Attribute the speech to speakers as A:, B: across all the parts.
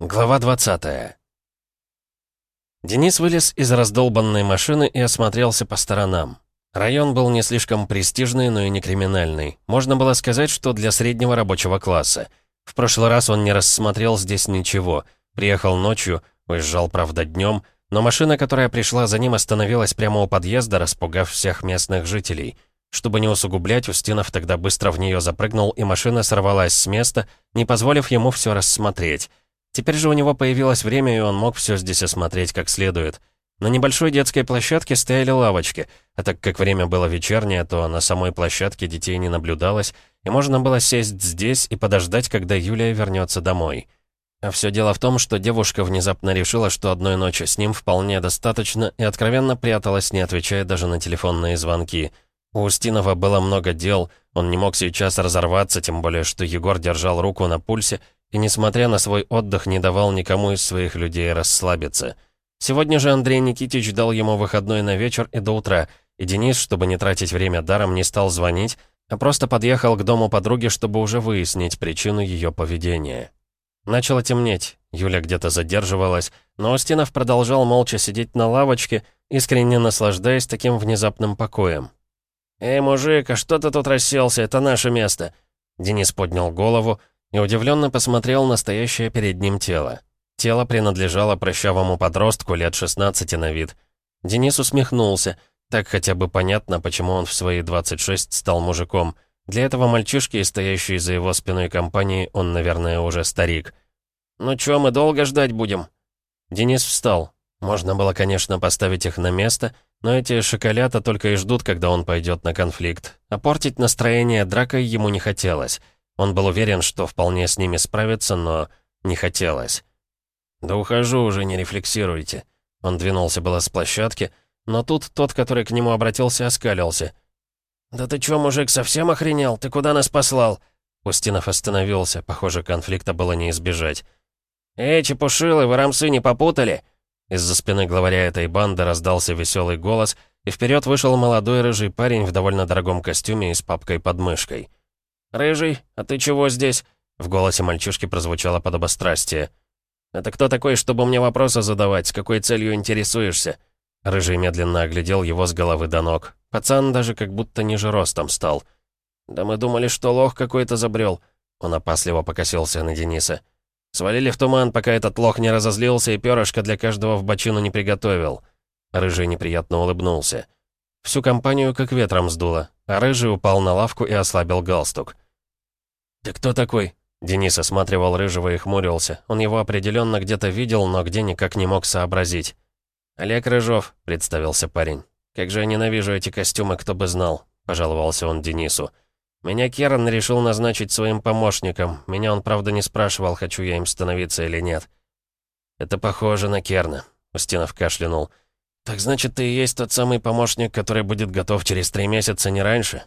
A: Глава 20 Денис вылез из раздолбанной машины и осмотрелся по сторонам. Район был не слишком престижный, но и не криминальный. Можно было сказать, что для среднего рабочего класса. В прошлый раз он не рассмотрел здесь ничего. Приехал ночью, уезжал, правда, днем, но машина, которая пришла за ним, остановилась прямо у подъезда, распугав всех местных жителей. Чтобы не усугублять, Устинов тогда быстро в нее запрыгнул, и машина сорвалась с места, не позволив ему все рассмотреть. Теперь же у него появилось время, и он мог все здесь осмотреть как следует. На небольшой детской площадке стояли лавочки, а так как время было вечернее, то на самой площадке детей не наблюдалось, и можно было сесть здесь и подождать, когда Юлия вернется домой. А все дело в том, что девушка внезапно решила, что одной ночи с ним вполне достаточно, и откровенно пряталась, не отвечая даже на телефонные звонки. У Устинова было много дел, он не мог сейчас разорваться, тем более, что Егор держал руку на пульсе, и, несмотря на свой отдых, не давал никому из своих людей расслабиться. Сегодня же Андрей Никитич дал ему выходной на вечер и до утра, и Денис, чтобы не тратить время даром, не стал звонить, а просто подъехал к дому подруги, чтобы уже выяснить причину ее поведения. Начало темнеть, Юля где-то задерживалась, но Устинов продолжал молча сидеть на лавочке, искренне наслаждаясь таким внезапным покоем. «Эй, мужик, а что ты тут расселся? Это наше место!» Денис поднял голову, и удивленно посмотрел на стоящее перед ним тело. Тело принадлежало прыщавому подростку лет 16 на вид. Денис усмехнулся. Так хотя бы понятно, почему он в свои 26 стал мужиком. Для этого мальчишки, стоящей за его спиной компании, он, наверное, уже старик. «Ну чё, мы долго ждать будем?» Денис встал. Можно было, конечно, поставить их на место, но эти шоколята только и ждут, когда он пойдет на конфликт. А портить настроение дракой ему не хотелось. Он был уверен, что вполне с ними справится, но не хотелось. «Да ухожу уже, не рефлексируйте». Он двинулся было с площадки, но тут тот, который к нему обратился, оскалился. «Да ты чё, мужик, совсем охренел? Ты куда нас послал?» Устинов остановился, похоже, конфликта было не избежать. «Эй, чепушилы, вы рамсы не попутали?» Из-за спины главаря этой банды раздался веселый голос, и вперед вышел молодой рыжий парень в довольно дорогом костюме и с папкой под мышкой. «Рыжий, а ты чего здесь?» В голосе мальчишки прозвучало подобострастие. «Это кто такой, чтобы мне вопросы задавать? С какой целью интересуешься?» Рыжий медленно оглядел его с головы до ног. Пацан даже как будто ниже ростом стал. «Да мы думали, что лох какой-то забрел». Он опасливо покосился на Дениса. «Свалили в туман, пока этот лох не разозлился и перышко для каждого в бочину не приготовил». Рыжий неприятно улыбнулся. Всю компанию как ветром сдуло, а Рыжий упал на лавку и ослабил галстук. «Ты кто такой?» Денис осматривал Рыжего и хмурился. Он его определенно где-то видел, но где никак не мог сообразить. «Олег Рыжов», — представился парень. «Как же я ненавижу эти костюмы, кто бы знал», — пожаловался он Денису. «Меня Керн решил назначить своим помощником. Меня он, правда, не спрашивал, хочу я им становиться или нет». «Это похоже на Керна», — Устинов кашлянул. «Так значит, ты и есть тот самый помощник, который будет готов через три месяца, не раньше?»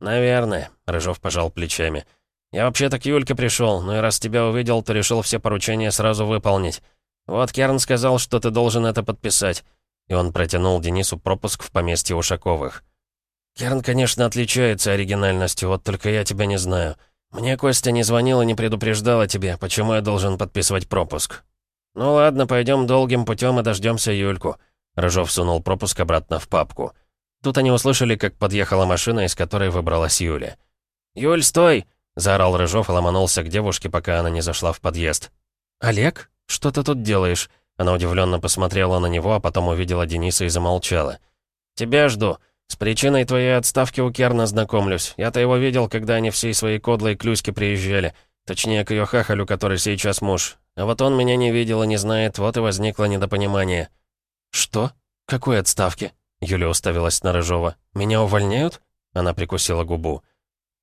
A: «Наверное», — Рыжов пожал плечами. «Я вообще-то к Юльке пришел, но и раз тебя увидел, то решил все поручения сразу выполнить. Вот Керн сказал, что ты должен это подписать». И он протянул Денису пропуск в поместье Ушаковых. «Керн, конечно, отличается оригинальностью, вот только я тебя не знаю. Мне Костя не звонил и не предупреждал о тебе, почему я должен подписывать пропуск». «Ну ладно, пойдем долгим путем и дождемся Юльку». Рыжов сунул пропуск обратно в папку. Тут они услышали, как подъехала машина, из которой выбралась Юля. «Юль, стой!» Заорал Рыжов и ломанулся к девушке, пока она не зашла в подъезд. «Олег, что ты тут делаешь?» Она удивленно посмотрела на него, а потом увидела Дениса и замолчала. «Тебя жду. С причиной твоей отставки у Керна знакомлюсь. Я-то его видел, когда они всей своей кодлой клюськи приезжали. Точнее, к ее хахалю, который сейчас муж. А вот он меня не видел и не знает, вот и возникло недопонимание». «Что? Какой отставки?» Юля уставилась на Рыжова. «Меня увольняют?» Она прикусила губу.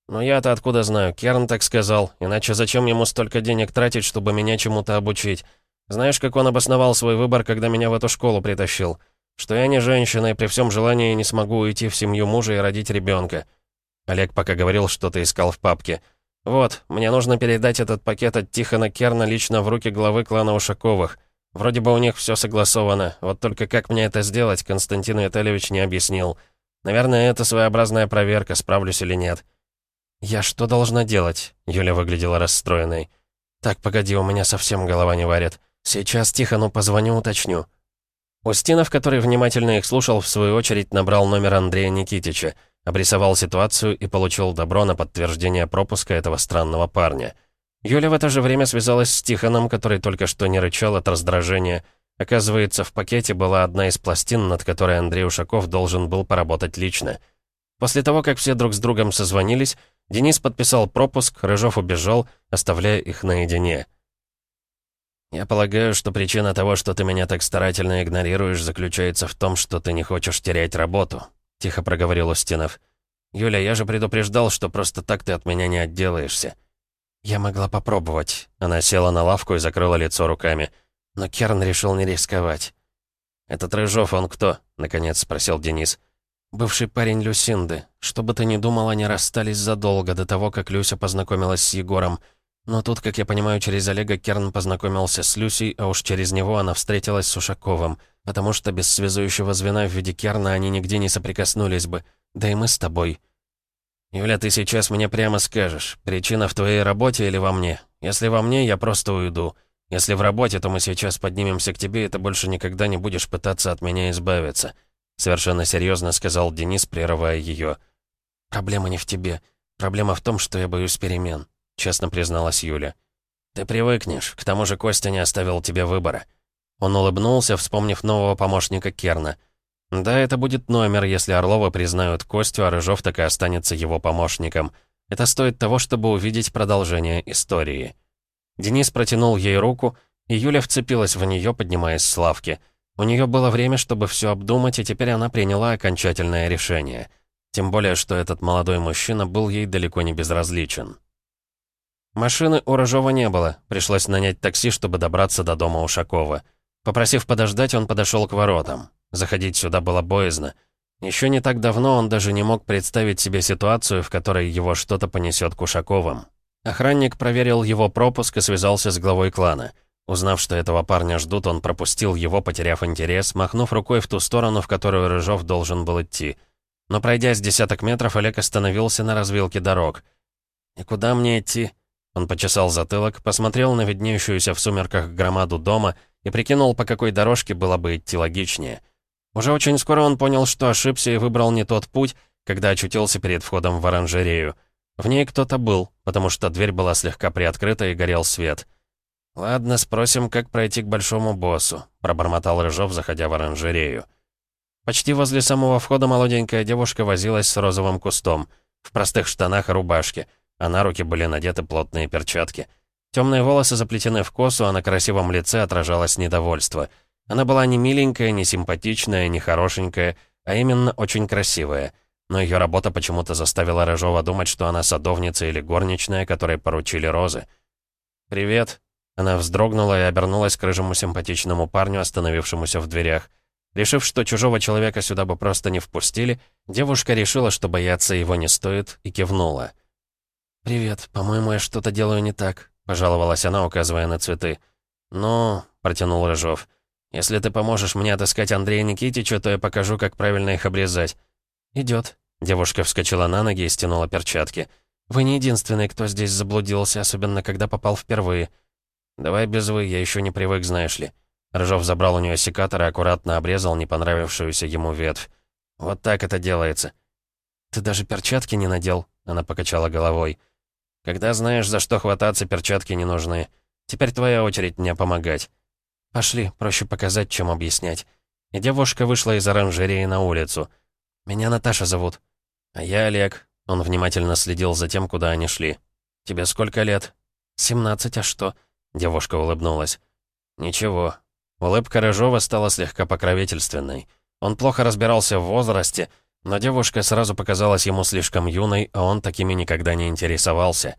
A: «Ну я-то откуда знаю? Керн так сказал. Иначе зачем ему столько денег тратить, чтобы меня чему-то обучить? Знаешь, как он обосновал свой выбор, когда меня в эту школу притащил? Что я не женщина и при всем желании не смогу уйти в семью мужа и родить ребенка. Олег пока говорил, что ты искал в папке. «Вот, мне нужно передать этот пакет от Тихона Керна лично в руки главы клана Ушаковых. Вроде бы у них все согласовано, вот только как мне это сделать, Константин Витальевич не объяснил. Наверное, это своеобразная проверка, справлюсь или нет». «Я что должна делать?» Юля выглядела расстроенной. «Так, погоди, у меня совсем голова не варит. Сейчас Тихону позвоню, уточню». Устинов, который внимательно их слушал, в свою очередь набрал номер Андрея Никитича, обрисовал ситуацию и получил добро на подтверждение пропуска этого странного парня. Юля в это же время связалась с Тихоном, который только что не рычал от раздражения. Оказывается, в пакете была одна из пластин, над которой Андрей Ушаков должен был поработать лично. После того, как все друг с другом созвонились, Денис подписал пропуск, Рыжов убежал, оставляя их наедине. «Я полагаю, что причина того, что ты меня так старательно игнорируешь, заключается в том, что ты не хочешь терять работу», — тихо проговорил Устинов. «Юля, я же предупреждал, что просто так ты от меня не отделаешься». «Я могла попробовать». Она села на лавку и закрыла лицо руками. Но Керн решил не рисковать. «Этот Рыжов, он кто?» — наконец спросил Денис. «Бывший парень Люсинды. Что бы ты ни думал, они расстались задолго до того, как Люся познакомилась с Егором. Но тут, как я понимаю, через Олега Керн познакомился с Люсей, а уж через него она встретилась с Ушаковым, потому что без связующего звена в виде Керна они нигде не соприкоснулись бы. Да и мы с тобой. «Юля, ты сейчас мне прямо скажешь, причина в твоей работе или во мне? Если во мне, я просто уйду. Если в работе, то мы сейчас поднимемся к тебе, и ты больше никогда не будешь пытаться от меня избавиться», совершенно серьезно сказал Денис, прерывая ее. «Проблема не в тебе. Проблема в том, что я боюсь перемен честно призналась Юля. «Ты привыкнешь, к тому же Костя не оставил тебе выбора». Он улыбнулся, вспомнив нового помощника Керна. «Да, это будет номер, если Орлова признают Костю, а Рыжов так и останется его помощником. Это стоит того, чтобы увидеть продолжение истории». Денис протянул ей руку, и Юля вцепилась в нее, поднимаясь с лавки. У нее было время, чтобы все обдумать, и теперь она приняла окончательное решение. Тем более, что этот молодой мужчина был ей далеко не безразличен. Машины у Рыжова не было, пришлось нанять такси, чтобы добраться до дома Ушакова. Попросив подождать, он подошел к воротам. Заходить сюда было боязно. Еще не так давно он даже не мог представить себе ситуацию, в которой его что-то понесет к Ушаковым. Охранник проверил его пропуск и связался с главой клана. Узнав, что этого парня ждут, он пропустил его, потеряв интерес, махнув рукой в ту сторону, в которую Рыжов должен был идти. Но пройдя с десяток метров, Олег остановился на развилке дорог. «И куда мне идти?» Он почесал затылок, посмотрел на виднеющуюся в сумерках громаду дома и прикинул, по какой дорожке было бы идти логичнее. Уже очень скоро он понял, что ошибся и выбрал не тот путь, когда очутился перед входом в оранжерею. В ней кто-то был, потому что дверь была слегка приоткрыта и горел свет. «Ладно, спросим, как пройти к большому боссу», — пробормотал Рыжов, заходя в оранжерею. Почти возле самого входа молоденькая девушка возилась с розовым кустом, в простых штанах и рубашке — а на руки были надеты плотные перчатки. Темные волосы заплетены в косу, а на красивом лице отражалось недовольство. Она была не миленькая, не симпатичная, не хорошенькая, а именно очень красивая. Но ее работа почему-то заставила Рыжова думать, что она садовница или горничная, которой поручили розы. «Привет». Она вздрогнула и обернулась к рыжему симпатичному парню, остановившемуся в дверях. Решив, что чужого человека сюда бы просто не впустили, девушка решила, что бояться его не стоит, и кивнула. «Привет. По-моему, я что-то делаю не так», — пожаловалась она, указывая на цветы. «Ну», — протянул Рыжов, — «если ты поможешь мне отыскать Андрея Никитича, то я покажу, как правильно их обрезать». «Идет». Девушка вскочила на ноги и стянула перчатки. «Вы не единственный, кто здесь заблудился, особенно когда попал впервые». «Давай без «вы», я еще не привык, знаешь ли». Рыжов забрал у нее секатор и аккуратно обрезал не понравившуюся ему ветвь. «Вот так это делается». «Ты даже перчатки не надел?» Она покачала головой. Когда знаешь, за что хвататься, перчатки не нужны. Теперь твоя очередь мне помогать. Пошли, проще показать, чем объяснять. И девушка вышла из оранжереи на улицу. Меня Наташа зовут. А я Олег. Он внимательно следил за тем, куда они шли. Тебе сколько лет? Семнадцать, а что? Девушка улыбнулась. Ничего. Улыбка Рыжова стала слегка покровительственной. Он плохо разбирался в возрасте, но девушка сразу показалась ему слишком юной, а он такими никогда не интересовался.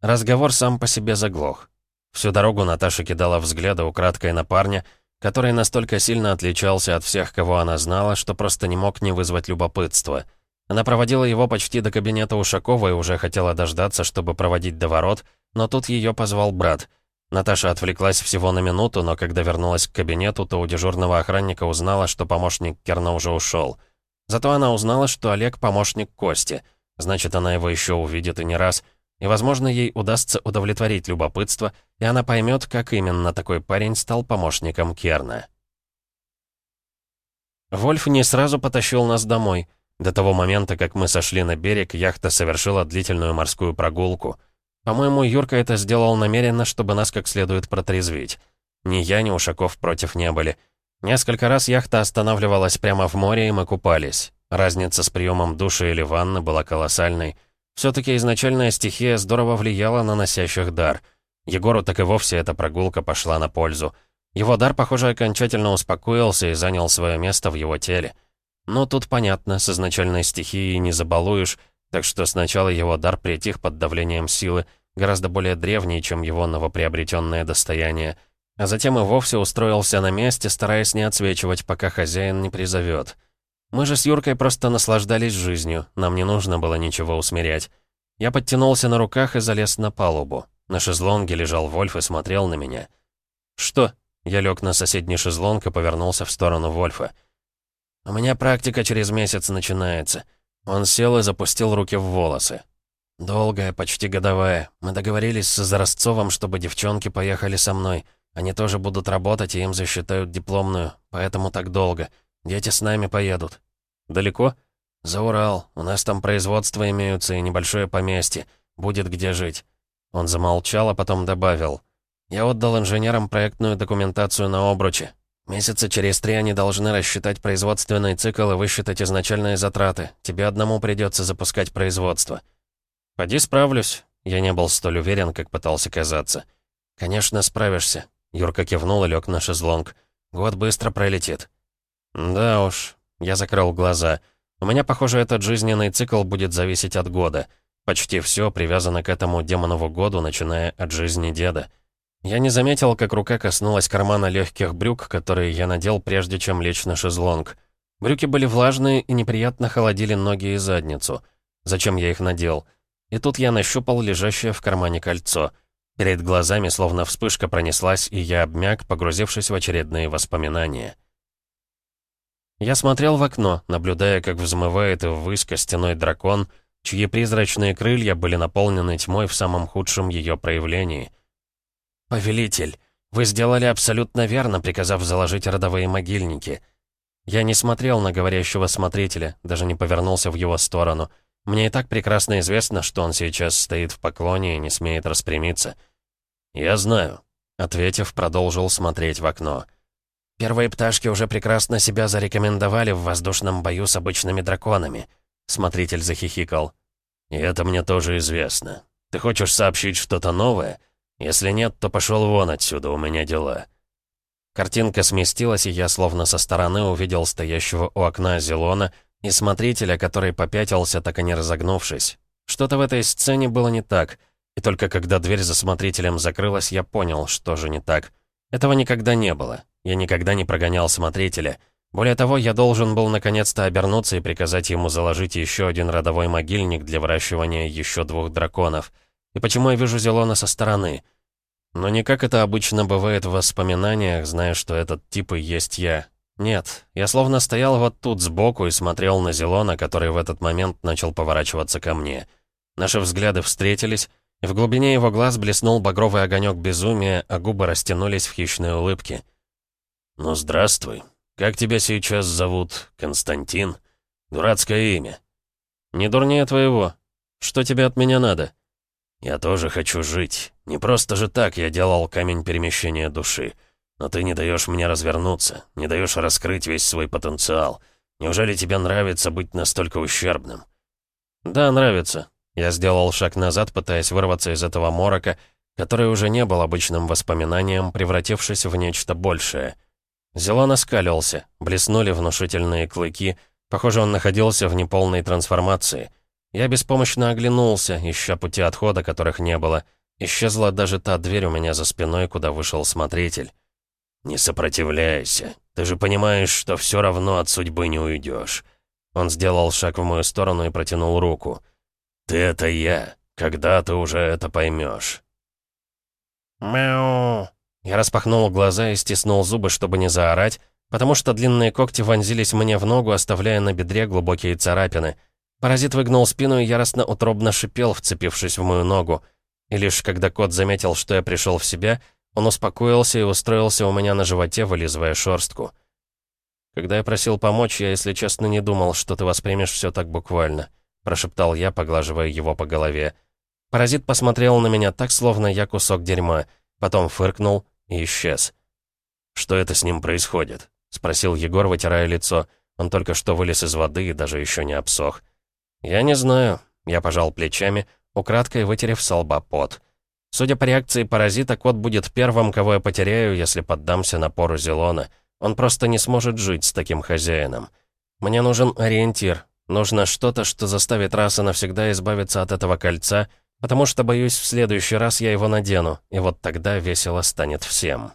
A: Разговор сам по себе заглох. Всю дорогу Наташа кидала взгляды украдкой на парня, который настолько сильно отличался от всех, кого она знала, что просто не мог не вызвать любопытства. Она проводила его почти до кабинета Ушакова и уже хотела дождаться, чтобы проводить до ворот, но тут ее позвал брат. Наташа отвлеклась всего на минуту, но когда вернулась к кабинету, то у дежурного охранника узнала, что помощник Керна уже ушел. Зато она узнала, что Олег — помощник Кости. Значит, она его еще увидит и не раз. И, возможно, ей удастся удовлетворить любопытство, и она поймет, как именно такой парень стал помощником Керна. Вольф не сразу потащил нас домой. До того момента, как мы сошли на берег, яхта совершила длительную морскую прогулку. По-моему, Юрка это сделал намеренно, чтобы нас как следует протрезвить. Ни я, ни Ушаков против не были. Несколько раз яхта останавливалась прямо в море, и мы купались. Разница с приемом душа или ванны была колоссальной. Все-таки изначальная стихия здорово влияла на носящих дар. Егору так и вовсе эта прогулка пошла на пользу. Его дар, похоже, окончательно успокоился и занял свое место в его теле. Но тут понятно, с изначальной стихией не забалуешь, так что сначала его дар притих под давлением силы, гораздо более древний, чем его новоприобретенное достояние, а затем и вовсе устроился на месте, стараясь не отсвечивать, пока хозяин не призовет. Мы же с Юркой просто наслаждались жизнью, нам не нужно было ничего усмирять. Я подтянулся на руках и залез на палубу. На шезлонге лежал Вольф и смотрел на меня. «Что?» Я лег на соседний шезлонг и повернулся в сторону Вольфа. «У меня практика через месяц начинается». Он сел и запустил руки в волосы. «Долгая, почти годовая. Мы договорились с Заросцовым, чтобы девчонки поехали со мной. Они тоже будут работать, и им засчитают дипломную, поэтому так долго. Дети с нами поедут». «Далеко?» «За Урал. У нас там производство имеются и небольшое поместье. Будет где жить». Он замолчал, а потом добавил. Я отдал инженерам проектную документацию на обруче. Месяца через три они должны рассчитать производственный цикл и высчитать изначальные затраты. Тебе одному придется запускать производство. Поди справлюсь. Я не был столь уверен, как пытался казаться. Конечно, справишься. Юрка кивнул и лег на шезлонг. Год быстро пролетит. Да уж. Я закрыл глаза. У меня, похоже, этот жизненный цикл будет зависеть от года. Почти все привязано к этому демонову году, начиная от жизни деда. Я не заметил, как рука коснулась кармана легких брюк, которые я надел, прежде чем лечь на шезлонг. Брюки были влажные и неприятно холодили ноги и задницу. Зачем я их надел? И тут я нащупал лежащее в кармане кольцо. Перед глазами словно вспышка пронеслась, и я обмяк, погрузившись в очередные воспоминания. Я смотрел в окно, наблюдая, как взмывает ввысь костяной дракон, чьи призрачные крылья были наполнены тьмой в самом худшем ее проявлении — «Повелитель, вы сделали абсолютно верно, приказав заложить родовые могильники». Я не смотрел на говорящего смотрителя, даже не повернулся в его сторону. Мне и так прекрасно известно, что он сейчас стоит в поклоне и не смеет распрямиться. «Я знаю», — ответив, продолжил смотреть в окно. «Первые пташки уже прекрасно себя зарекомендовали в воздушном бою с обычными драконами», — смотритель захихикал. «И это мне тоже известно. Ты хочешь сообщить что-то новое?» Если нет, то пошел вон отсюда, у меня дела». Картинка сместилась, и я словно со стороны увидел стоящего у окна Зелона и смотрителя, который попятился, так и не разогнувшись. Что-то в этой сцене было не так, и только когда дверь за смотрителем закрылась, я понял, что же не так. Этого никогда не было. Я никогда не прогонял смотрителя. Более того, я должен был наконец-то обернуться и приказать ему заложить еще один родовой могильник для выращивания еще двух драконов — и почему я вижу Зелона со стороны? Но не как это обычно бывает в воспоминаниях, зная, что этот тип и есть я. Нет, я словно стоял вот тут сбоку и смотрел на Зелона, который в этот момент начал поворачиваться ко мне. Наши взгляды встретились, и в глубине его глаз блеснул багровый огонек безумия, а губы растянулись в хищной улыбке. «Ну, здравствуй. Как тебя сейчас зовут? Константин? Дурацкое имя». «Не дурнее твоего. Что тебе от меня надо?» «Я тоже хочу жить. Не просто же так я делал камень перемещения души. Но ты не даешь мне развернуться, не даешь раскрыть весь свой потенциал. Неужели тебе нравится быть настолько ущербным?» «Да, нравится». Я сделал шаг назад, пытаясь вырваться из этого морока, который уже не был обычным воспоминанием, превратившись в нечто большее. Зелон оскалился, блеснули внушительные клыки. Похоже, он находился в неполной трансформации — я беспомощно оглянулся, ища пути отхода, которых не было. Исчезла даже та дверь у меня за спиной, куда вышел смотритель. «Не сопротивляйся. Ты же понимаешь, что все равно от судьбы не уйдешь». Он сделал шаг в мою сторону и протянул руку. «Ты — это я. Когда ты уже это поймешь?» «Мяу!» Я распахнул глаза и стиснул зубы, чтобы не заорать, потому что длинные когти вонзились мне в ногу, оставляя на бедре глубокие царапины — Паразит выгнул спину и яростно утробно шипел, вцепившись в мою ногу. И лишь когда кот заметил, что я пришел в себя, он успокоился и устроился у меня на животе, вылизывая шорстку. «Когда я просил помочь, я, если честно, не думал, что ты воспримешь все так буквально», прошептал я, поглаживая его по голове. Паразит посмотрел на меня так, словно я кусок дерьма, потом фыркнул и исчез. «Что это с ним происходит?» — спросил Егор, вытирая лицо. Он только что вылез из воды и даже еще не обсох. «Я не знаю», — я пожал плечами, украдкой вытерев с лба пот. Судя по реакции паразита, кот будет первым, кого я потеряю, если поддамся напору Зелона. Он просто не сможет жить с таким хозяином. Мне нужен ориентир. Нужно что-то, что заставит раса навсегда избавиться от этого кольца, потому что, боюсь, в следующий раз я его надену, и вот тогда весело станет всем.